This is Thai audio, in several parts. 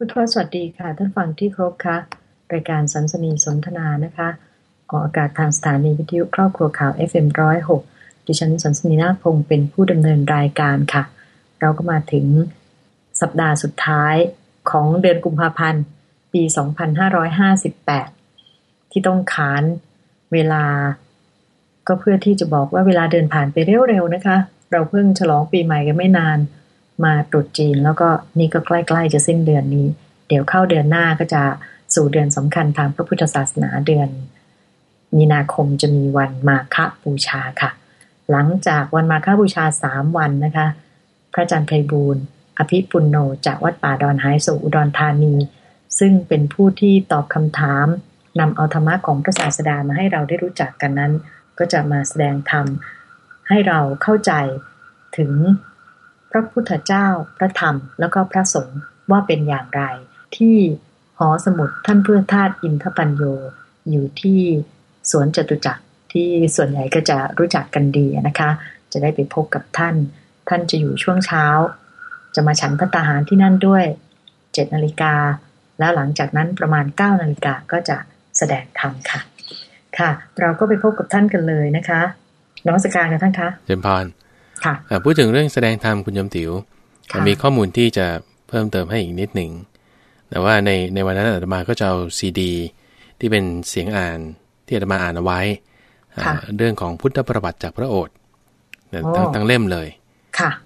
พุทธวสวัสดีค่ะท่านฟังที่ครบค่ะรายการสันสนีสนทนานะคะออกอากาศทางสถานีวิทยุครอบครัวข่าว FM106 ดิฉันสันสนีนาพงศ์เป็นผู้ดำเนินรายการค่ะ เราก็มาถึงสัปดาห์สุดท้ายของเดือนกุมภาพันธ์ ปี 2558 ที่ต้องขานเวลา ก็เพื่อที่จะบอกว่าเวลาเดินผ่านไปเร็วๆนะคะ เราเพิ่งฉลองปีใหม่กันไม่นาน มาตรุษจีน แล้วก็นี่ก็ใกล้ ๆ จะสิ้นเดือนนี้ เดี๋ยวเข้าเดือนหน้าก็จะสู่เดือนสำคัญทางพระพุทธศาสนาเดือน มีนาคมจะมีวันมาฆบูชาค่ะ หลังจากวันมาฆบูชาสามวันนะคะ พระอาจารย์ไพบูลอภิปุณโนจากวัดป่าดอนไฮสุอุดรธานี ซึ่งเป็นผู้ที่ตอบคำถามนำเอาธรรมะของพระศาสดามาให้เราได้รู้จักกันนั้น ก็จะมาแสดงธรรมให้เราเข้าใจถึง พระพุทธเจ้า พระธรรม แล้วก็พระสงฆ์ว่าเป็นอย่างไร ที่หอสมุดท่านเพื่อธาตุอินทปัญโยอยู่ที่สวนจตุจักรที่ส่วนใหญ่ก็จะรู้จักกันดีนะคะ จะได้ไปพบกับท่าน ท่านจะอยู่ช่วงเช้า จะมาฉันพระตาหารที่นั่นด้วยเจ็ดนาฬิกาแล้วหลังจากนั้นประมาณเก้านาฬิกาก็จะแสดงธรรมค่ะ ค่ะ เราก็ไปพบกับท่านกันเลยนะคะนมัสการกันท่านคะเจมพรค่ะ พูดถึงเรื่องแสดงธรรมคุณยมติว๋วมีข้อมูลที่จะเพิ่มเติมให้อีกนิดหนึ่ง แต่ว่าในในวันนั้นอาตมาก็จะเอาซีดี ที่เป็นเสียงอ่านที่อาตมาอ่านเอาไว้ เรื่องของพุทธประวัติจากพระโอษฐ์ทั้งทั้งเล่มเลย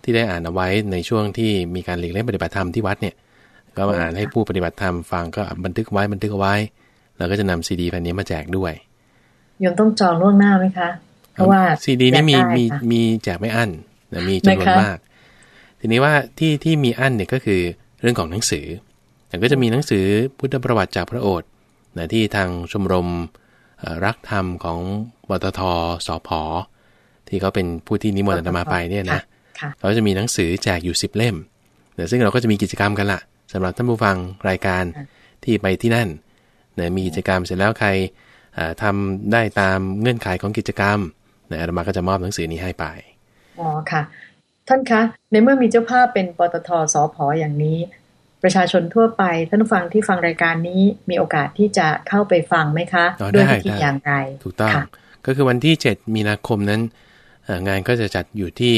ที่ได้อ่านเอาไว้ในช่วงที่มีการหลีกเล่นปฏิบัติธรรมที่วัดเนี่ย ก็มาอ่านให้ผู้ปฏิบัติธรรมฟังก็บันทึกไว้บันทึกเอาไว้ แล้วก็จะนำซีดีแผ่นนี้มาแจกด้วยยมต้องจองล่วงหน้าไหมคะ เพราะว่าซีดีนี่มีมีมีแจกไม่อั้นนะมีจำนวนมาก ทีนี้ว่าที่ที่มีอั้นเนี่ยก็คือเรื่องของหนังสือ แต่ก็จะมีหนังสือพุทธประวัติจากพระโอษฐ์นะที่ทางชมรมรักธรรมของปตทสพที่เขาเป็นผู้ที่นิมนต์มาไปเนี่ยนะเขาจะมีหนังสือแจกอยู่10เล่มนะซึ่งเราก็จะมีกิจกรรมกันละสำหรับท่านผู้ฟังรายการที่ไปที่นั่นนะมีกิจกรรมเสร็จแล้วใครทำได้ตามเงื่อนไขของกิจกรรม นะอาตมาก็จะมอบหนังสือนี้ให้ไปอ๋อค่ะ ท่านคะ ในเมื่อมีเจ้าภาพเป็นปตทสอพออย่างนี้ ประชาชนทั่วไปท่านฟังที่ฟังรายการนี้มีโอกาสที่จะเข้าไปฟังไหมคะด้วยวิธีอย่างไรถูกต้องก็คือวันที่ 7 มีนาคมนั้น งานก็จะจัดอยู่ที่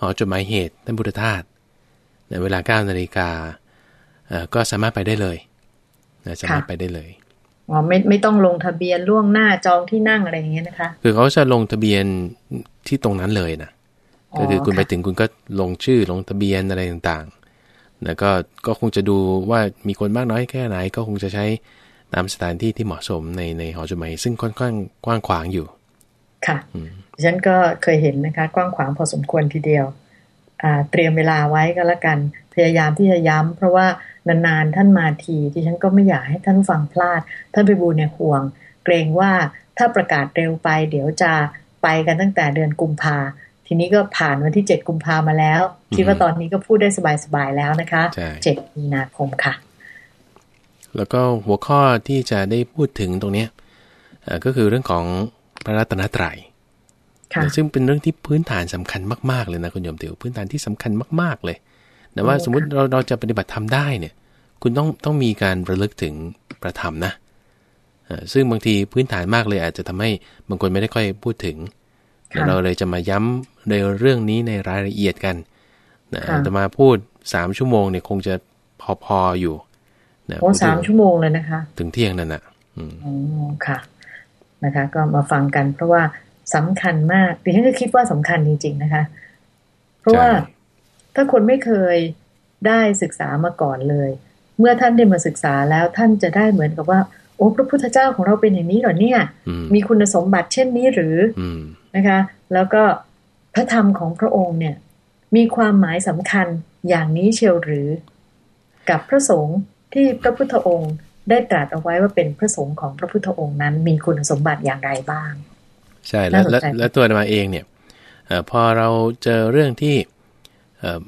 หอจดหมายเหตุท่านพุทธทาสในเวลา9นาฬิกาก็สามารถไปได้เลยสามารถไปได้เลย อ๋อไม่ไม่ต้องลงทะเบียนล่วงหน้าจองที่นั่งอะไรอย่างเงี้ยนะคะ คือเขาจะลงทะเบียนที่ตรงนั้นเลยนะก็คือคุณไปถึงคุณก็ลงชื่อลงทะเบียนอะไรต่างๆ แล้วก็ก็คงจะดูว่ามีคนมากน้อยแค่ไหน ก็คงจะใช้ตามสถานที่ที่เหมาะสมในในหอจดหมายซึ่งค่อนข้างกว้างขวางอยู่ ค่ะฉันก็เคยเห็นนะคะ กว้างขวางพอสมควรทีเดียวอ่า เตรียมเวลาไว้ก็แล้วกัน พยายามที่จะย้ำเพราะว่านานๆท่านมาทีที่ฉันก็ไม่อยากให้ท่านฟังพลาด ท่านไปบูเนี่ยห่วง เกรงว่าถ้าประกาศเร็วไป เดี๋ยวจะไปกันตั้งแต่เดือนกุมภาทีนี้ก็ผ่านวันที่เจ็ดกุมภามาแล้ว คิดว่าตอนนี้ก็พูดได้สบายๆแล้วนะคะเจ็ดมีนาคมค่ะ แล้วก็หัวข้อที่จะได้พูดถึงตรงนี้ก็คือเรื่องของพระรัตนตรยัย ซึ่งเป็นเรื่องที่พื้นฐานสำคัญมากๆเลยนะคุณโยมเตียวพื้นฐานที่สำคัญมาก ๆเลยแต่ว่าสมมุติเราเราจะปฏิบัติธรรมได้เนี่ย คุณต้องต้องมีการระลึกถึงประธรรมนะซึ่งบางทีพื้นฐานมากเลยอาจจะทำให้บางคนไม่ได้ค่อยพูดถึง เราเลยจะมาย้ำในเรื่องนี้ในรายละเอียดกันนะจะมาพูดสามชั่วโมงเนี่ยคงจะพอพออยู่นะโอ้สามชั่วโมงเลยนะคะ ถึงเที่ยงนั่นน่ะอ๋อค่ะนะคะ ก็มาฟังกันเพราะว่า สำคัญมากดิฉันก็คิดว่าสำคัญจริง ๆ นะคะ เพราะว่าถ้าคนไม่เคยได้ศึกษามาก่อนเลย เมื่อท่านได้มาศึกษาแล้วท่านจะได้เหมือนกับว่า โอ้พระพุทธเจ้าของเราเป็นอย่างนี้เหรอเนี่ย มีคุณสมบัติเช่นนี้หรือนะคะ แล้วก็พระธรรมของพระองค์เนี่ย มีความหมายสำคัญอย่างนี้เชียวหรือ กับพระสงฆ์ที่พระพุทธองค์ได้ตรัสเอาไว้ว่าเป็นพระสงฆ์ของพระพุทธองค์นั้น มีคุณสมบัติอย่างไรบ้าง ใช่แล้วแล้วตัวมาเองเนี่ยอพอเราเจอเรื่องที่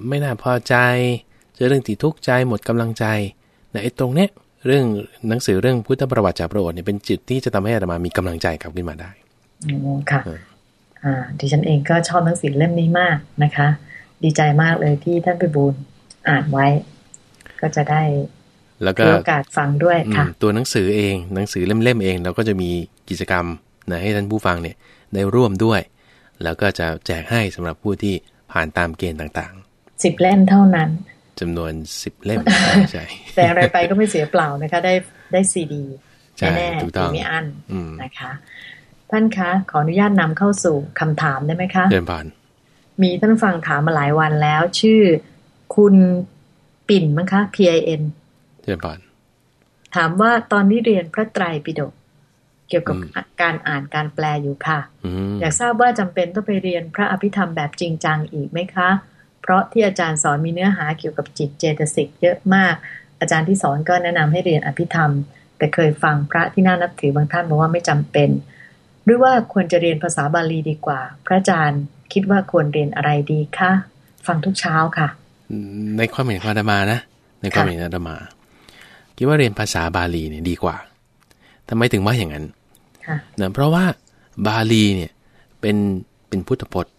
ไม่น่าพอใจ เจอเรื่องติทุกข์ใจหมดกำลังใจนะไอ้ตรงเนี้ยเรื่องหนังสือเรื่องพุทธประวัติจากพระโอษฐ์เนี่ยเป็นจิตที่จะทำให้อาตมามีกำลังใจกลับขึ้นมาได้อ๋อค่ะอ่าดิฉันเองก็ชอบหนังสือเล่มนี้มากนะคะ ดีใจมากเลยที่ท่านไปบูลอ่านไว้ ก็จะได้แล้วก็โอกาสฟังด้วยค่ะ ตัวหนังสือเองหนังสือเล่มๆเองเราก็จะมีกิจกรรม นะให้ท่านผู้ฟังเนี่ยได้ร่วมด้วย แล้วก็จะแจกให้สำหรับผู้ที่ผ่านตามเกณฑ์ต่างๆสิบเล่มเท่านั้นจำนวนสิบเล่มใช่แต่อะไรไปก็ไม่เสียเปล่านะคะ ได้ได้ซีดีแน่ถูกต้องมีอันนะคะท่านคะขออนุญาตนำเข้าสู่คำถามได้ไหมคะเดินผ่านมีท่านฟังถามมาหลายวันแล้ว ชื่อคุณปิ่นมั้งคะ P I N เดินผ่านถามว่าตอนนี้เรียนพระไตรปิฎก เกี่ยวกับการอ่านการแปลอยู่ค่ะ อยากทราบว่าจำเป็นต้องไปเรียนพระอภิธรรมแบบจริงจังอีกไหมคะ เพราะที่อาจารย์สอนมีเนื้อหาเกี่ยวกับจิตเจตสิกเยอะมาก อาจารย์ที่สอนก็แนะนำให้เรียนอภิธรรม แต่เคยฟังพระที่น่านับถือบางท่านบอกว่าไม่จำเป็น หรือว่าควรจะเรียนภาษาบาลีดีกว่า พระอาจารย์คิดว่าควรเรียนอะไรดีคะฟังทุกเช้าค่ะ ในความเห็นของอาตมานะ ในความเห็นอาตมา คิดว่าเรียนภาษาบาลีเนี่ยดีกว่า ทำไมถึงว่าอย่างนั้นเนะเพราะว่าบาลีเนี่ยเป็นเป็นพุทธพจน์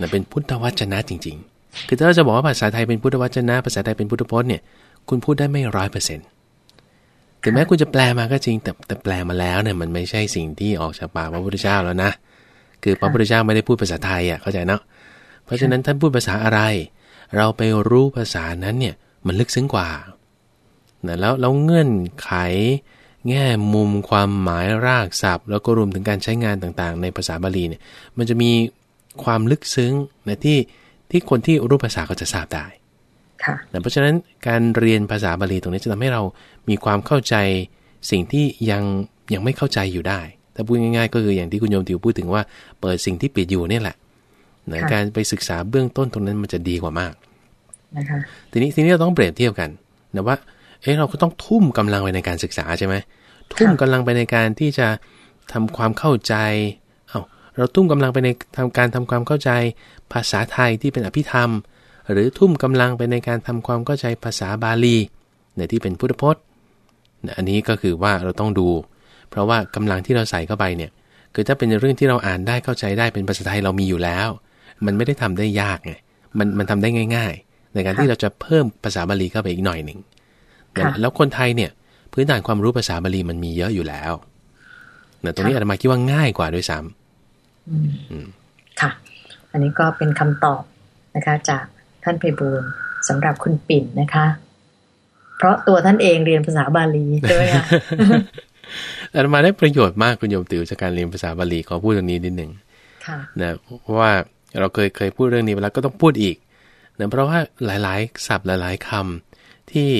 นะเป็นพุทธวจนะจริง ๆ คือถ้าเราจะบอกว่าภาษาไทยเป็นพุทธวจนะ ภาษาไทยเป็นพุทธพจน์เนี่ยคุณพูดได้ไม่ร้อยเปอร์เซ็นต์ถึงแม้คุณจะแปลมาก็จริง แต่แต่แปลมาแล้วเนี่ยมันไม่ใช่สิ่งที่ออกจากปากพระพุทธเจ้าแล้วนะ คือพระพุทธเจ้าไม่ได้พูดภาษาไทยอะเข้าใจเนาะเพราะฉะนั้นท่านพูดภาษาอะไร เราไปรู้ภาษานั้นเนี่ยมันลึกซึ้งกว่านะแล้วแล้วเงื่อนไข แง่มุมความหมายรากศัพท์ แล้วก็รวมถึงการใช้งานต่างๆ ในภาษาบาลีเนี่ยมันจะมีความลึกซึ้งนะที่ที่คนที่รู้ภาษาก็จะทราบได้ค่ะเพราะฉะนั้นการเรียนภาษาบาลีตรงนี้จะทำให้เรามีความเข้าใจสิ่งที่ยังยังไม่เข้าใจอยู่ได้ถ้าพูดง่ายๆ ก็คืออย่างที่คุณโยมติวพูดถึงว่าเปิดสิ่งที่ปิดอยู่นี่แหละนะการไปศึกษาเบื้องต้นตรงนั้นมันจะดีกว่ามากนะคะทีนี้ทีนี้เราต้องเปรียบเทียบกันนะว่า เอ๊ะเราก็ต้องทุ่มกำลังไปในการศึกษาใช่ไหมทุ่มกำลังไปในการที่จะทำความเข้าใจเอา้าเราทุ่มกำลังไปในทำการทำความเข้าใจภาษาไทยที่เป็นอภิธรรม หรือทุ่มกำลังไปในการทำความเข้าใจภาษาบาลีในที่เป็นพุทธพจน์อันนี้ก็คือว่าเราต้องดู เพราะว่ากำลังที่เราใส่เข้าไปเนี่ยคือถ้าเป็นเรื่องที่เราอ่านได้เข้าใจได้เป็นภาษาไทยเรามีอยู่แล้ว มันไม่ได้ทำได้ยากไงมันมันทำได้ง่าย ๆ ในการที่เราจะเพิ่มภาษาบาลีเข้าไปอีกหน่อยหนึ่ง แล้วคนไทยเนี่ย พื้นฐานความรู้ภาษาบาลีมันมีเยอะอยู่แล้วนะตรงนี้อาตมาคิดว่าง่ายกว่าด้วยซ้ำค่ะ อันนี้ก็เป็นคำตอบนะคะ จากท่านเพบูลสำหรับคุณปิ่นนะคะ เพราะตัวท่านเองเรียนภาษาบาลีด้วยค่ะอาตมาได้ประโยชน์มากคุณโยมติวจากการเรียนภาษาบาลีขอพูดตรงนี้นิดหนึ่งนะเพราะว่าเราเคยเคยพูดเรื่องนี้ไปแล้วก็ต้องพูดอีกนะเพราะว่าหลาย ๆ ศัพท์หลาย ๆคำที่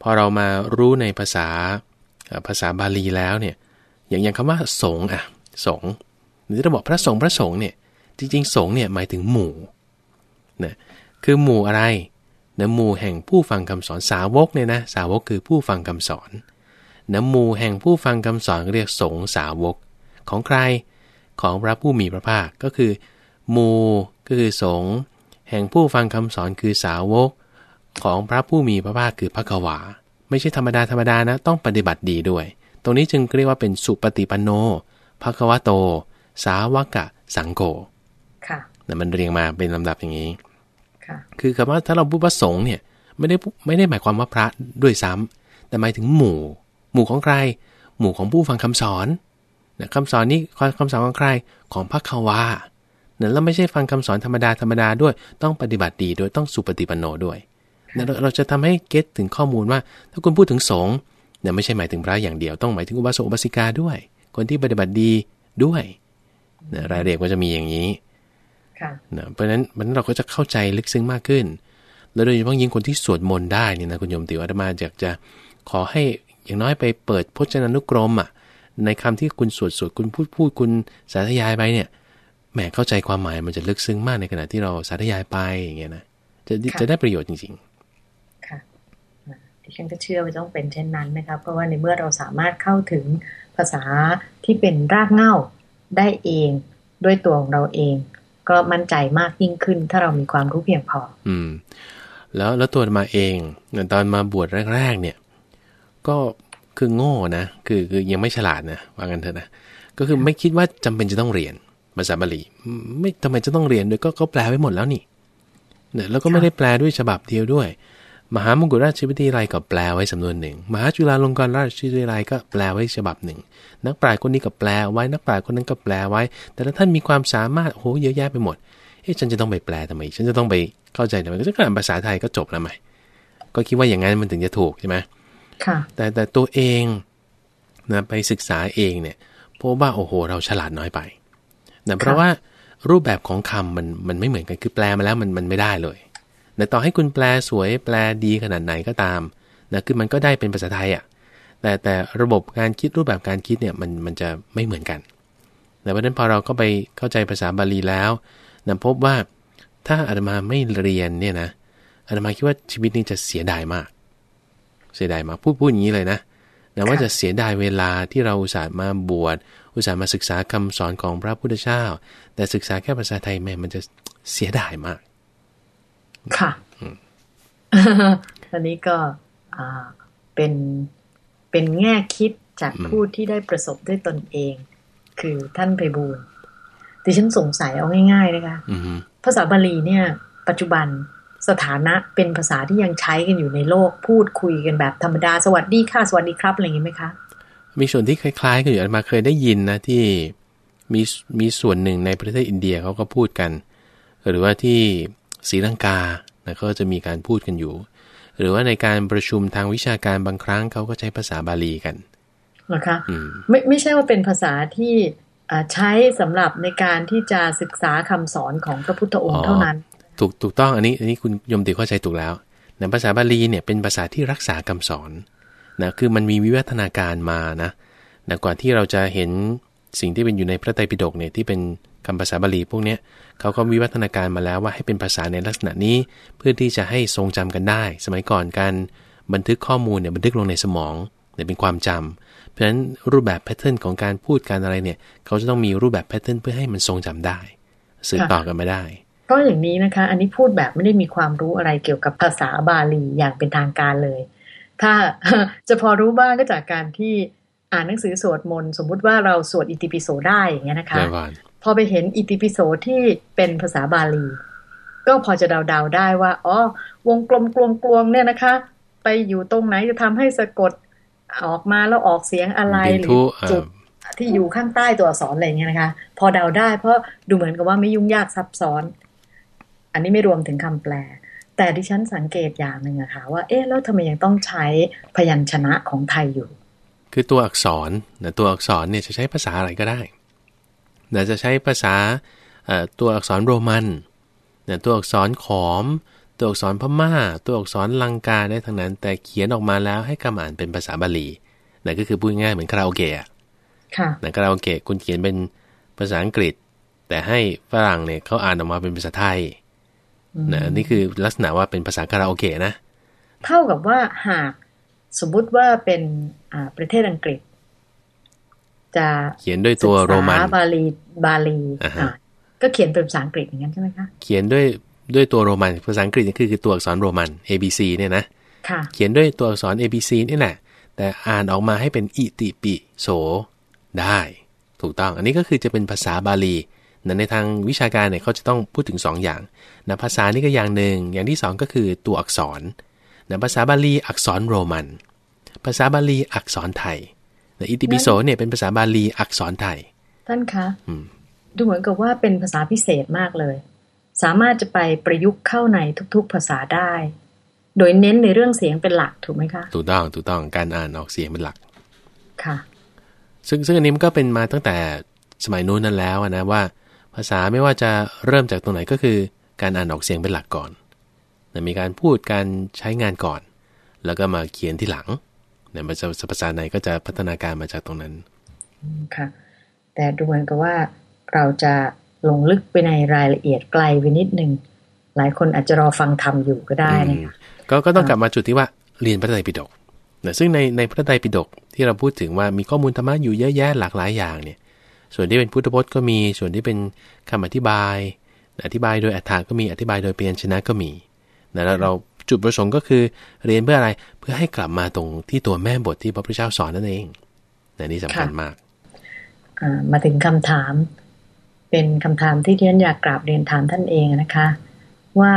พอเรามารู้ในภาษาภาษาบาลีแล้วเนี่ยอย่างอย่างคำว่าสงอะสงหรือจะบอกพระสงฆ์พระสงฆ์เนี่ยจริงๆสงเนี่ยหมายถึงหมู่นะคือหมู่อะไรนะหมู่แห่งผู้ฟังคำสอนสาวกเนี่ยนะสาวกคือผู้ฟังคำสอนนะหมู่แห่งผู้ฟังคำสอนเรียกสงสาวก ของใครของพระผู้มีพระภาคก็คือหมู่ก็คือสงแห่งผู้ฟังคำสอนคือสาวก ของพระผู้มีพระภาคคือพระกวา ไม่ใช่ธรรมดาธรรมดานะต้องปฏิบัติดีด้วย ตรงนี้จึงเรียกว่าเป็นสุปฏิปันโนพระควโต สาวกะ สังโฆค่ะแต่มันเรียงมาเป็นลำดับอย่างนี้ค่ะคือคำว่าถ้าเราพูดว่าสงฆ์เนี่ยไม่ได้ไม่ได้หมายความว่าพระด้วยซ้ำแต่หมายถึงหมู่ หมู่ของใคร หมู่ของผู้ฟังคำสอนนะคำสอนนี้คำสอนของใครของพระควาเนี่ยแล้วไม่ใช่ฟังคำสอนธรรมดาธรรมดาด้วย ต้องปฏิบัติดีด้วยต้องสุปฏิปันโนด้วย เราจะทำให้เก็ตถึงข้อมูลว่า ถ้าคุณพูดถึงสงฆ์เนี่ยไม่ใช่หมายถึงพระอย่างเดียวต้องหมายถึงอุบาสกอุบาสิกาด้วย คนที่ปฏิบัติดีด้วยนะรายละเอียดก็จะมีอย่างนี้นะเพราะฉะนั้นมันเราก็จะเข้าใจลึกซึ้งมากขึ้น แล้วโดยเฉพาะยิ่งคนที่สวดมนต์ได้เนี่ยนะคุณโยมติวอาตมาอยากจะขอให้อย่างน้อยไปเปิดพจนานุกรมอะในคำที่คุณสวดสวดคุณพูดพูดคุณสาธยายไปเนี่ยแหมเข้าใจความหมายมันจะลึกซึ้งมากในขณะที่เราสาธยายไปอย่างเงี้ยนะจะจะได้ประโยชน์จริง ๆ ดิฉันก็เชื่อว่าต้องเป็นเช่นนั้นนะครับเพราะว่าในเมื่อเราสามารถเข้าถึงภาษาที่เป็นรากเหง้าได้เองด้วยตัวของเราเอง ก็มั่นใจมากยิ่งขึ้น ถ้าเรามีความรู้เพียงพอ อืม แล้วแล้วตัวมาเองตอนมาบวชแรก ๆ เนี่ย ก็คือโง่นะคือคือยังไม่ฉลาดนะว่างันเถอะนะก็คือไม่คิดว่าจำเป็นจะต้องเรียนภาษาบาลีไม่ทำไมจะต้องเรียนด้วยก็ก็แปลไว้หมดแล้วนี่เนี่ยแล้วก็ไม่ได้แปลด้วยฉบับเดียวด้วย มหามงกุฎราชวิทยาลัยก็แปลไว้สำนวนหนึ่ง มหาจุฬาลงกรณราชวิทยาลัยก็แปลไว้ฉบับหนึ่ง นักปราชญ์คนนี้ก็แปลไว้นักปราชญ์คนนั้นก็แปลไว้ แต่ละท่านมีความสามารถโอ้โหเยอะแยะไปหมดเฮ้ยฉันจะต้องไปแปลทำไม ฉันจะต้องไปเข้าใจทำไมก็จะอ่านภาษาไทยก็จบแล้วไหมก็คิดว่าอย่างนั้นมันถึงจะถูกใช่ไหมค่ะ แต่แต่ตัวเองนะไปศึกษาเองเนี่ยพบว่าโอ้โห เราฉลาดน้อยไปนะเพราะว่ารูปแบบของคำมันมันไม่เหมือนกันคือแปลมาแล้วมันมันไม่ได้เลย แต่ต่อให้คุณแปลสวยแปลดีขนาดไหนก็ตามนะคือมันก็ได้เป็นภาษาไทยอะ่ะแต่แต่ระบบการคิดรูปแบบการคิดเนี่ยมันมันจะไม่เหมือนกัน แต่เพราะนั้นพอเราก็ไปเข้าใจภาษาบาลีแล้วนะพบว่าถ้าอาตมาไม่เรียนเนี่ยนะอาตมาคิดว่าชีวิตนี้จะเสียดายมาก เสียดายมากพูดพูดอย่างนี้เลยนะนะว่าจะเสียดายเวลาที่เราอุตส่าห์มาบวชอุตส่าห์มาศึกษาคำสอนของพระพุทธเจ้า แต่ศึกษาแค่ภาษาไทยแม่มันจะเสียดายมาก ค่ะอันนี้ก็เป็นเป็นแง่คิดจากผู้ที่ได้ประสบด้วยตนเอง คือท่านไพบูลดิฉันสงสัยเอาง่าย ๆ นะคะภาษาบาลีเนี่ย ปัจจุบันสถานะเป็นภาษาที่ยังใช้กันอยู่ในโลกพูดคุยกันแบบธรรมดาสวัสดีค่ะสวัสดีครับอะไรอย่างนี้ไหมคะ มีส่วนที่คล้ายๆกันอยู่มาเคยได้ยินนะที่มีมีส่วนหนึ่งในประเทศอินเดียเขาก็พูดกัน หรือว่าที่ ศรีลังกานะก็จะมีการพูดกันอยู่ หรือว่าในการประชุมทางวิชาการบางครั้งเขาก็ใช้ภาษาบาลีกันเหรอคะไม่ไม่ใช่ว่าเป็นภาษาที่ใช้สำหรับในการที่จะศึกษาคำสอนของพระพุทธองค์เท่านั้น ถูกถูกต้องอันนี้อันนี้คุณยมติเข้าใจถูกแล้วนะภาษาบาลีเนี่ยเป็นภาษาที่รักษาคำสอนนะคือมันมีวิวัฒนาการมานะนะก่อนที่เราจะเห็น สิ่งที่เป็นอยู่ในพระไตรปิฎกเนี่ยที่เป็นคำภาษาบาลีพวกนี้เขาก็วิวัฒนาการมาแล้วว่าให้เป็นภาษาในลักษณะนี้ เพื่อที่จะให้ทรงจำกันได้ สมัยก่อนการบันทึกข้อมูลเนี่ยบันทึกลงในสมองเนี่ยเป็นความจำเพราะฉะนั้นรูปแบบแพทเทิร์นของการพูดการอะไรเนี่ยเขาจะต้องมีรูปแบบแพทเทิร์นเพื่อให้มันทรงจำได้สื่อต่อกันไม่ได้ก็อย่างนี้นะคะ อันนี้พูดแบบไม่ได้มีความรู้อะไรเกี่ยวกับภาษาบาลีอย่างเป็นทางการเลย ถ้าจะพอรู้บ้างก็จากการที่ อ่านหนังสือสวดมนต์สมมุติว่าเราสวดอิติปิโสได้อย่างเงี้ยนะคะ พอไปเห็นอิติปิโสที่เป็นภาษาบาลี ก็พอจะเดาๆได้ว่าอ๋อวงกลมกลวงกลวงเนี่ยนะคะ ไปอยู่ตรงไหนจะทำให้สะกดออกมาแล้วออกเสียงอะไรหรือจุดที่อยู่ข้างใต้ตัวอักษรอะไรเงี้ยนะคะ พอเดาได้เพราะดูเหมือนกับว่าไม่ยุ่งยากซับซ้อน อันนี้ไม่รวมถึงคำแปล แต่ดิฉันสังเกตอย่างหนึ่งอะค่ะว่าเอ๊ะแล้วทำไมยังต้องใช้พยัญชนะของไทยอยู่ คือตัวอักษรนะตัวอักษรเนี่ยจะใช้ภาษาอะไรก็ได้นะจะใช้ภาษาตัวอักษรโรมันนะตัวอักษรขอม ตัวอักษรพม่า ตัวอักษรลังกาได้ทั้งนั้น แต่เขียนออกมาแล้วให้กำอ่านเป็นภาษาบาลีนะก็คือพูดง่ายเหมือนคาราโอเกะค่ะนะคาราโอเกะคุณเขียนเป็นภาษาอังกฤษ แต่ให้ฝรั่งเนี่ยเขาอ่านออกมาเป็นภาษาไทยนะนี่คือลักษณะว่าเป็นภาษาคาราโอเกะนะ เท่ากับว่าหาก สมมุติว่าเป็นประเทศอังกฤษ จะเขียนด้วยตัวโรมันบาลีบาลีก็เขียนเป็นภาษาอังกฤษอย่างนั้นใช่ไหมคะเขียนด้วยด้วยตัวโรมันภาษาอังกฤษนี่คือคือตัวอักษรโรมัน A B C เนี่ยนะเขียนด้วยตัวอักษร A B C นี่แหละแต่อ่านออกมาให้เป็นอิติปิโสได้ ถูกต้องอันนี้ก็คือจะเป็นภาษาบาลีในทางวิชาการเนี่ยเขาจะต้องพูดถึง 2 อย่างนะภาษานี่ก็อย่างหนึ่งอย่างที่ 2 ก็คือตัวอักษร นะภาษาบาลีอักษรโรมัน ภาษาบาลีอักษรไทยนะอิติปิโสเนี่ยเป็นภาษาบาลีอักษรไทย ท่านคะดูเหมือนกับว่าเป็นภาษาพิเศษมากเลย สามารถจะไปประยุกต์เข้าในทุกๆภาษาได้ โดยเน้นในเรื่องเสียงเป็นหลักถูกไหมคะ ถูกต้องถูกต้องการอ่านออกเสียงเป็นหลัก ค่ะ ซึ่งซึ่งอันนี้มันก็เป็นมาตั้งแต่สมัยนู้นนั้นแล้วนะว่า ภาษาไม่ว่าจะเริ่มจากตรงไหนก็คือการอ่านออกเสียงเป็นหลักก่อน นะมีการพูดการใช้งานก่อน แล้วก็มาเขียนที่หลังเนี่ยมันจะภาษาไหนก็จะพัฒนาการมาจากตรงนั้นค่ะ แต่ดูเหมือนกับว่าเราจะลงลึกไปในรายละเอียดไกลไปนิดหนึ่งหลายคนอาจจะรอฟังทำอยู่ก็ได้นะคะก็ก็ต้องกลับมาจุดที่ว่าเรียนพระไตรปิฎกนะซึ่งในในพระไตรปิฎกที่เราพูดถึงว่ามีข้อมูลธรรมะอยู่เยอะแยะหลากหลายอย่างเนี่ย ส่วนที่เป็นพุทธพจน์ก็มี ส่วนที่เป็นคำอธิบาย อธิบายโดยอัฏฐาก็มี อธิบายโดยเปลี่ยนชนะก็มี แล้วเราจุดประสงค์ก็คือเรียนเพื่ออะไรเพื่อให้กลับมาตรงที่ตัวแม่บทที่พระพุทธเจ้าสอนนั่นเองนนี่สำคัญมากมาถึงคำถาม เป็นคำถามที่ที่ฉันอยากกราบเรียนถามท่านเองนะคะ ว่า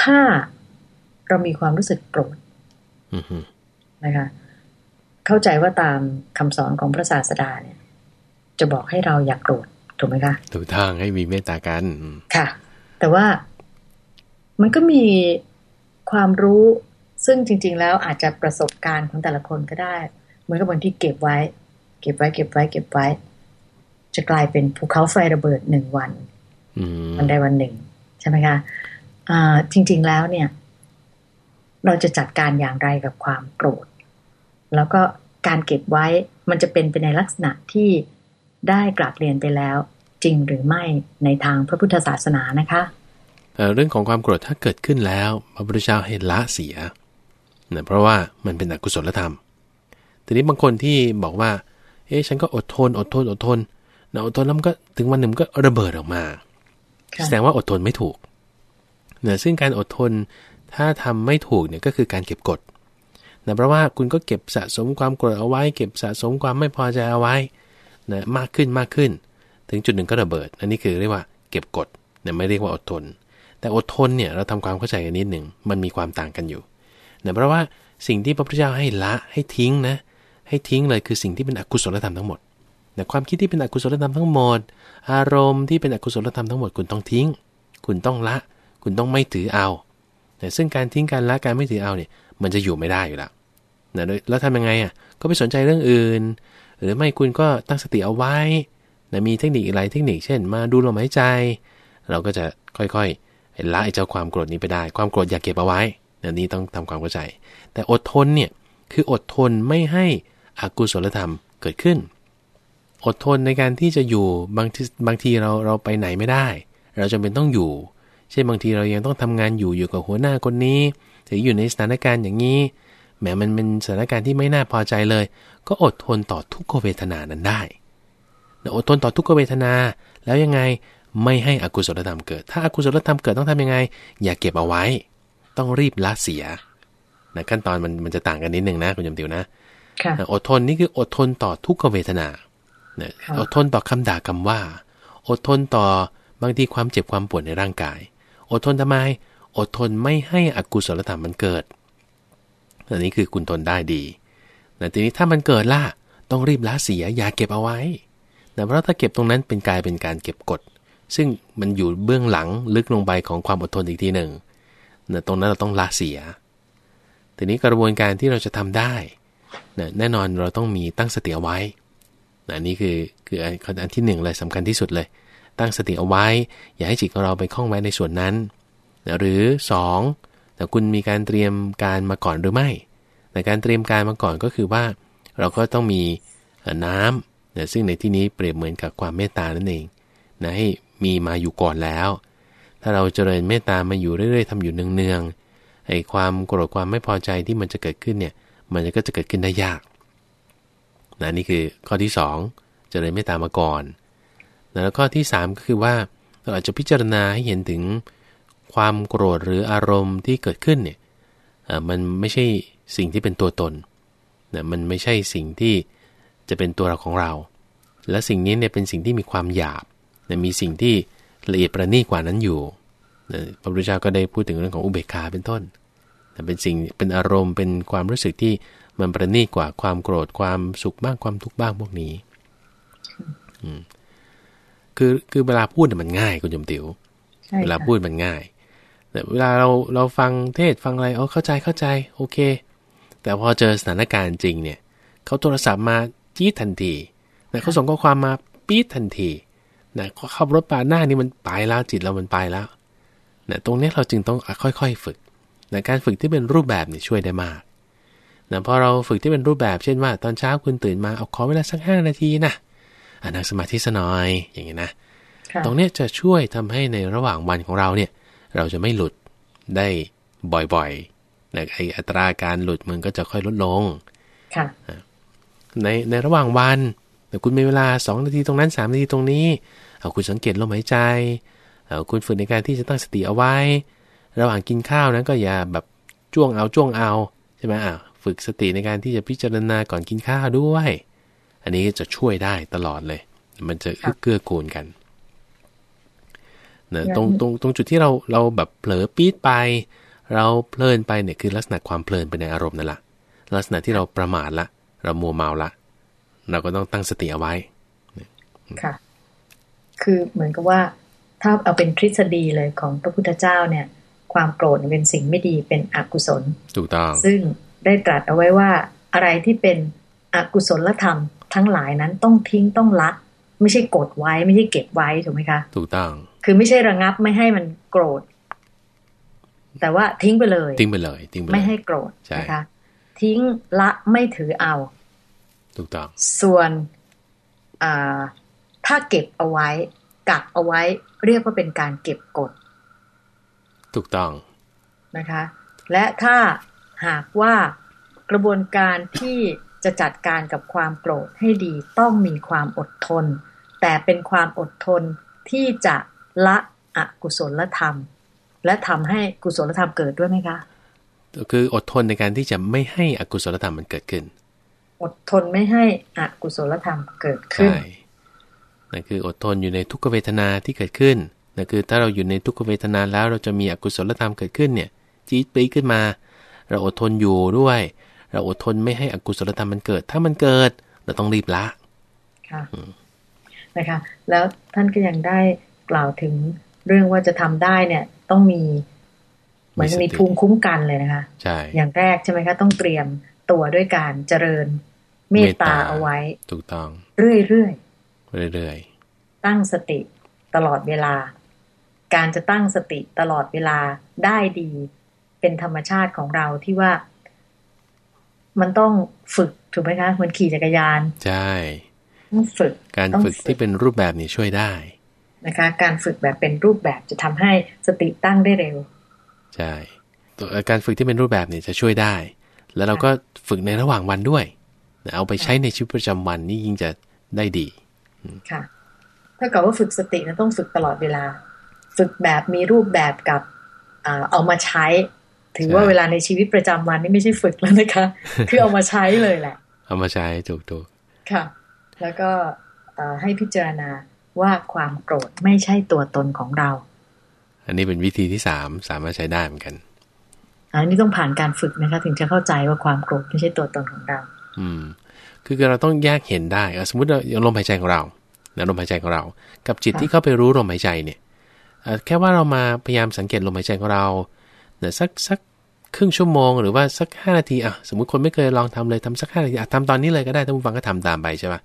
ถ้าเรามีความรู้สึกโกรธนะคะ เข้าใจว่าตามคำสอนของพระศาสดาเนี่ย จะบอกให้เราอย่ากโกรธถูกไหมคะถูกทางให้มีเมตตากันค่ะ แต่ว่า มันก็มีความรู้ซึ่งจริง ๆ แล้วอาจจะประสบการณ์ของแต่ละคนก็ได้ เหมือนกับบางที่เก็บไว้ เก็บไว้เก็บไว้ เก็บไว้ จะกลายเป็นภูเขาไฟระเบิดหนึ่งวันวันใดวันหนึ่ง ใช่ไหมคะอ่าจริง ๆ แล้วเนี่ย เราจะจัดการอย่างไรกับความโกรธ แล้วก็การเก็บไว้มันจะเป็นไปในลักษณะที่ได้กราบเรียนไปแล้ว จริงหรือไม่ในทางพระพุทธศาสนานะคะ เรื่องของความโกรธถ้าเกิดขึ้นแล้ว พระพุทธเจ้าให้ละเสียนะเพราะว่ามันเป็นอกุศลธรรม ทีนี้บางคนที่บอกว่า เอ๊ะฉันก็อดทน อดทน อดทนนะอดทนแล้วมันก็ถึงวันหนึ่งก็ระเบิดออกมา แสดงว่าอดทนไม่ถูกเนะซึ่งการอดทนถ้าทำไม่ถูกเนี่ยก็คือการเก็บกดนะเพราะว่าคุณก็เก็บสะสมความโกรธเอาไว้ เก็บสะสมความไม่พอใจเอาไว้นะมากขึ้นมากขึ้น ถึงจุดหนึ่งก็ระเบิด อันนี้คือเรียกว่าเก็บกดนะไม่เรียกว่าอดทน แต่อดทนเนี่ยเราทำความเข้าใจกันนิดหนึ่งมันมีความต่างกันอยู่เนะเพราะว่าสิ่งที่พระพุทธเจ้าให้ละให้ทิ้งนะให้ทิ้งเลยคือสิ่งที่เป็นอกุศลธรรมทั้งหมดนะความคิดที่เป็นอกุศลธรรมทั้งหมด อารมณ์ที่เป็นอกุศลธรรมทั้งหมดคุณต้องทิ้ง คุณต้องละ คุณต้องไม่ถือเอาแต่ซึ่งการทิ้งการละการไม่ถือเอาเนี่ยมันจะอยู่ไม่ได้อยู่แล้วนะแล้วทำยังไงอะก็ไปสนใจเรื่องอื่น หรือไม่คุณก็ตั้งสติเอาไว้นะมีเทคนิคอะไรเทคนิค เช่น มาดูลมหายใจ เราก็จะค่อยๆ ละไอ้เจ้าความโกรธนี้ไปได้ ความโกรธอย่าเก็บเอาไว้อันนี้ต้องทำความเข้าใจ แต่อดทนเนี่ยคืออดทนไม่ให้อกุศลธรรมเกิดขึ้น อดทนในการที่จะอยู่บางทีบางทีเราเราไปไหนไม่ได้ เราจำเป็นต้องอยู่ เช่นบางทีเรายังต้องทำงานอยู่อยู่กับหัวหน้าคนนี้หรืออยู่ในสถานการณ์อย่างนี้แม้มันเป็นสถานการณ์ที่ไม่น่าพอใจเลย ก็อดทนต่อทุกขเวทนานั้นได้ อดทนต่อทุกขเวทนา แล้วยังไง ไม่ให้อกุศลธรรมเกิด ถ้าอากุศลธรรมเกิดต้องทำยังไง อย่าเก็บเอาไว้ ต้องรีบละเสียนะขั้นตอนมันมันจะต่างกันนิดนึงนะคุณยมติวนะอดทนนี่คืออดทนต่อทุกขเวทนาอดทนต่อคำด่าคำว่า อดทนต่อบางทีความเจ็บความปวดในร่างกาย อดทนทำไม อดทนไม่ให้อกุศลธรรมมันเกิดอันนี้คือคุณทนได้ดีแต่ทีนี้ถ้ามันเกิดล่ะต้องรีบละเสียอย่าเก็บเอาไว้แต่เพราะถ้าเก็บตรงนั้นเป็นกลายเป็นการเก็บกด ซึ่งมันอยู่เบื้องหลังลึกลงไปของความอดทนอีกทีหนึ่งนะตรงนั้นเราต้องละเสีย ทีนี้กระบวนการที่เราจะทำได้นะแน่นอนเราต้องมีตั้งสติเอาไว้นะนี่คือคืออันที่หนึ่งเลยสำคัญที่สุดเลย ตั้งสติเอาไว้ อย่าให้จิตของเราไปคล้องไว้ในส่วนนั้นนะหรือ2แต่คุณมีการเตรียมการมาก่อนหรือไม่แต่การเตรียมการมาก่อนก็คือว่า เราก็ต้องมีน้ำนะซึ่งในที่นี้เปรียบเหมือนกับความเมตตานั่นเองนะให้ มีมาอยู่ก่อนแล้ว ถ้าเราเจริญเมตตามาอยู่เรื่อย ๆทำอยู่เนืองๆไอ้ความโกรธความไม่พอใจที่มันจะเกิดขึ้นเนี่ย มันก็จะเกิดขึ้นได้ยากนะนี่คือข้อที่ 2 เจริญเมตตามาก่อนแล้วข้อที่ 3 ก็คือว่าเราอาจจะพิจารณาให้เห็นถึงความโกรธหรืออารมณ์ที่เกิดขึ้นเนี่ยมันไม่ใช่สิ่งที่เป็นตัวตนนะมันไม่ใช่สิ่งที่จะเป็นตัวเราของเรา และสิ่งนี้เนี่ยเป็นสิ่งที่มีความหยาบ นะมีสิ่งที่ละเอียดประณีตกว่านั้นอยู่พระพุทธเจ้าก็ได้พูดถึงเรื่องของอุเบกขาเป็นต้นเป็นสิ่งเป็นอารมณ์เป็นความรู้สึกที่มันประณีตกว่าความโกรธความสุขบ้างความทุกข์บ้างพวกนี้คือคือเวลาพูดมันง่ายคุณยมติว๋วเวลาพูดมันง่าย แต่เวลาเราเราฟังเทศฟังอะไรเอาเข้าใจเข้าใจโอเค แต่พอเจอสถานการณ์จริงเนี่ยเขาโทรศัพท์มาจี้ทันทีแต่เขาส่งข้อความมาปี๊ดทันที นะขับรถปาดหน้านี่มันไปแล้วจิตเรามันไปแล้วนะตรงนี้เราจึงต้องค่อยๆฝึกนะการฝึกที่เป็นรูปแบบนี่ช่วยได้มากนะพอเราฝึกที่เป็นรูปแบบเช่นว่า ตอนเช้าคุณตื่นมาเอาขอเวลาสักห้านาทีนะอ่านั่งสมาธิสนอยอย่างนี้นะ ตรงนี้จะช่วยทำให้ในระหว่างวันของเราเนี่ย เราจะไม่หลุดได้บ่อยๆนะไออัตราการหลุดมันก็จะค่อยลดลงค่ะในในระหว่างวันแต่คุณมีเวลา 2 นาทีตรงนั้น 3 นาทีตรงนี้ เอาคุณสังเกตลมหายใจเอาคุณฝึกในการที่จะตั้งสติเอาไว้ ระหว่างกินข้าวนั้นก็อย่าแบบจ้วงเอาจ้วงเอาใช่ไหมอะฝึกสติในการที่จะพิจารณาก่อนกินข้าวด้วย อันนี้จะช่วยได้ตลอดเลย มันจะเกื้อกูลกันเนะตรงตรงตรงจุดที่เราเราแบบเผลอปี๊ดไป เราเพลินไปเนี่ยคือลักษณะความเพลินไปในอารมณ์นั่นแหละลักษณะที่เราประมาทละ เรามัวเมาละ เราก็ต้องตั้งสติเอาไว้ค่ะ คือเหมือนกับว่าถ้าเอาเป็นทฤษฎีเลยของพระพุทธเจ้าเนี่ย ความโกรธเป็นสิ่งไม่ดีเป็นอกุศลถูกต้องซึ่งได้ตรัสเอาไว้ว่าอะไรที่เป็นอกุศลธรรม ทั้งหลายนั้นต้องทิ้งต้องละ ไม่ใช่กดไว้ไม่ใช่เก็บไว้ถูกไหมคะ ถูกต้อง คือไม่ใช่ระงับไม่ให้มันโกรธ แต่ว่าทิ้งไปเลย ทิ้งไปเลย ทิ้งไปไม่ให้โกรธนะคะทิ้งละไม่ถือเอา ถูกต้อง ส่วน ถ้าเก็บเอาไว้กักเอาไว้เรียกว่าเป็นการเก็บกด ถูกต้องนะคะ และถ้าหากว่ากระบวนการที่จะจัดการกับความโกรธให้ดีต้องมีความอดทน แต่เป็นความอดทนที่จะละอกุศลธรรม และทำให้กุศลธรรมเกิดด้วยไหมคะคืออดทนในการที่จะไม่ให้อกุศลธรรมมันเกิดขึ้น อดทนไม่ให้อกุศลธรรมเกิดขึ้นใช่ นั่นคืออดทนอยู่ในทุกขเวทนาที่เกิดขึ้นนั่นคือถ้าเราอยู่ในทุกขเวทนาแล้วเราจะมีอกุศลธรรมเกิดขึ้นเนี่ยจี๊ดปีขึ้นมา เราอดทนอยู่ด้วย เราอดทนไม่ให้อกุศลธรรมมันเกิด ถ้ามันเกิด เราต้องรีบละค่ะนะคะแล้วท่านก็ยังได้กล่าวถึงเรื่องว่าจะทำได้เนี่ยต้องมีเหมือนมีภูมิคุ้มกันเลยนะคะใช่อย่างแรกใช่ไหมคะต้องเตรียมตัวด้วยการเจริญเมตตาเอาไว้ ถูกต้อง เรื่อยเรื่อย เรื่อยๆ ตั้งสติตลอดเวลา การจะตั้งสติตลอดเวลาได้ดี เป็นธรรมชาติของเราที่ว่า มันต้องฝึกถูกไหมคะเหมือนขี่จักรยาน ใช่ต้องฝึกการฝึกที่เป็นรูปแบบนี้ช่วยได้นะคะ การฝึกแบบเป็นรูปแบบจะทำให้สติตั้งได้เร็ว ใช่ตัวการฝึกที่เป็นรูปแบบนี้จะช่วยได้ แล้วเราก็ฝึกในระหว่างวันด้วย เอาไปใช้ในชีวิตประจำวันนี่ยิ่งจะได้ดี ค่ะ ถ้าเกิดว่าฝึกสตินะต้องฝึกตลอดเวลา ฝึกแบบมีรูปแบบกับเอามาใช้ ถือว่าเวลาในชีวิตประจำวันนี่ไม่ใช่ฝึกแล้วนะคะ คือเอามาใช้เลยแหละ เอามาใช้ถูกถูกค่ะ แล้วก็ให้พิจารณาว่าความโกรธไม่ใช่ตัวตนของเรา อันนี้เป็นวิธีที่สามสามารถใช้ได้เหมือนกันอันนี้ต้องผ่านการฝึกนะคะ ถึงจะเข้าใจว่าความโกรธไม่ใช่ตัวตนของเรา อืม คือเราต้องแยกเห็นได้สมมติเราลมหายใจของเราลมหายใจของเรา กับจิตที่เข้าไปรู้ลมหายใจเนี่ยแค่ว่าเรามาพยายามสังเกตลมหายใจของเราเนี่ยสักสักครึ่งชั่วโมงหรือว่าสักห้านาทีอะสมมติคนไม่เคยลองทำเลยทำสักห้านาทีอะทำตอนนี้เลยก็ได้ท่านผู้ฟังก็ทำตามไปใช่ป่ะ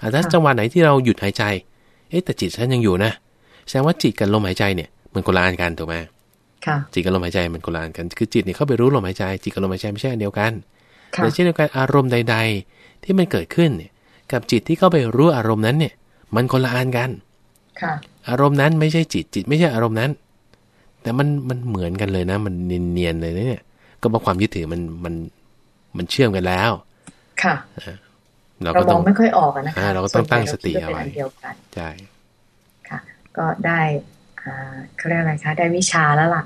อะถ้าจังหวะไหนที่เราหยุดหายใจ เอ๊ะแต่จิตฉันยังอยู่นะ แสดงว่าจิตกับลมหายใจเนี่ยมันคนละอันกันถูกไหมค่ะจิตกับลมหายใจมันคนละอันกัน คือจิตเนี่ยเข้าไปรู้ลมหายใจ จิตกับลมหายใจไม่ใช่อันเดียวกัน แต่เช่นเดียวกันอารมณ์ใด ๆ ที่มันเกิดขึ้นเนี่ยกับจิตที่เข้าไปรู้อารมณ์นั้นเนี่ยมันคนละอันกันค่ะอารมณ์นั้นไม่ใช่จิตจิตไม่ใช่อารมณ์นั้น แต่มันมันเหมือนกันเลยนะ มันเนียนๆเลยเนี่ยก็เพราะความยึดถือมันมันมันเชื่อมกันแล้ว ค่ะเราก็ต้องไม่ค่อยออกนะคะเราก็ต้องตั้งสติเอาไว้ใช่ค่ะ ก็ได้อ่าเขาเรียกอะไรคะได้วิชาแล้วล่ะ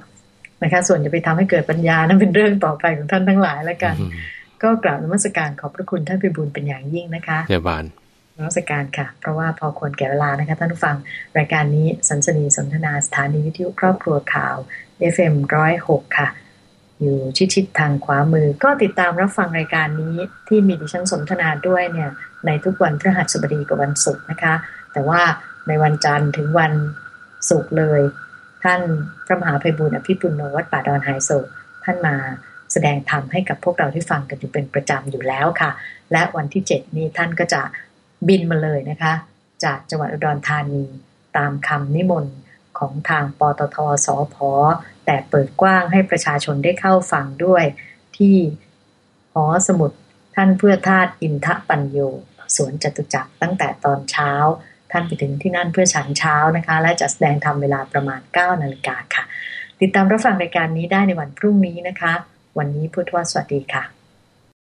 นะคะ ส่วนจะไปทำให้เกิดปัญญานั้นเป็นเรื่องต่อไปของท่านทั้งหลายแล้วกัน ก็กราบนมัสการขอบพระคุณท่านพิบูลเป็นอย่างยิ่งนะคะเจ้าบานนักการค่ะ เพราะว่าพอควรแก่เวลานะคะท่านผู้ฟังรายการนี้สันสนีสนทนาสถานีวิทยุครอบครัวข่าว FM106 ค่ะ อยู่ชิดๆทางขวามือ ก็ติดตามรับฟังรายการนี้ที่มีดิฉันสนทนาด้วยเนี่ย ในทุกวันพฤหัสบดีกับวันศุกร์นะคะ แต่ว่าในวันจันทร์ถึงวันศุกร์เลย ท่านพระมหาภัยบุญอภิปุโนวัดป่าดอนไฮโซท่านมาแสดงธรรมให้กับพวกเราที่ฟังกันอยู่เป็นประจำอยู่แล้วค่ะ และวันที่ 7 นี้ท่านก็จะบินมาเลยนะคะ จากจังหวัดอุดรธานีตามคำนิมนต์ของทางปตทสอพอแต่เปิดกว้างให้ประชาชนได้เข้าฟังด้วย ที่หอสมุดท่านเพื่อทาตอินทปัญโยสวนจตุจักรตั้งแต่ตอนเช้า ท่านไปถึงที่นั่นเพื่อฉันเช้านะคะ และจะแสดงทำเวลาประมาณ 9 นาฬิกาค่ะ ติดตามรับฟังรายการนี้ได้ในวันพรุ่งนี้นะคะ วันนี้พุทธวสวัสดีค่ะ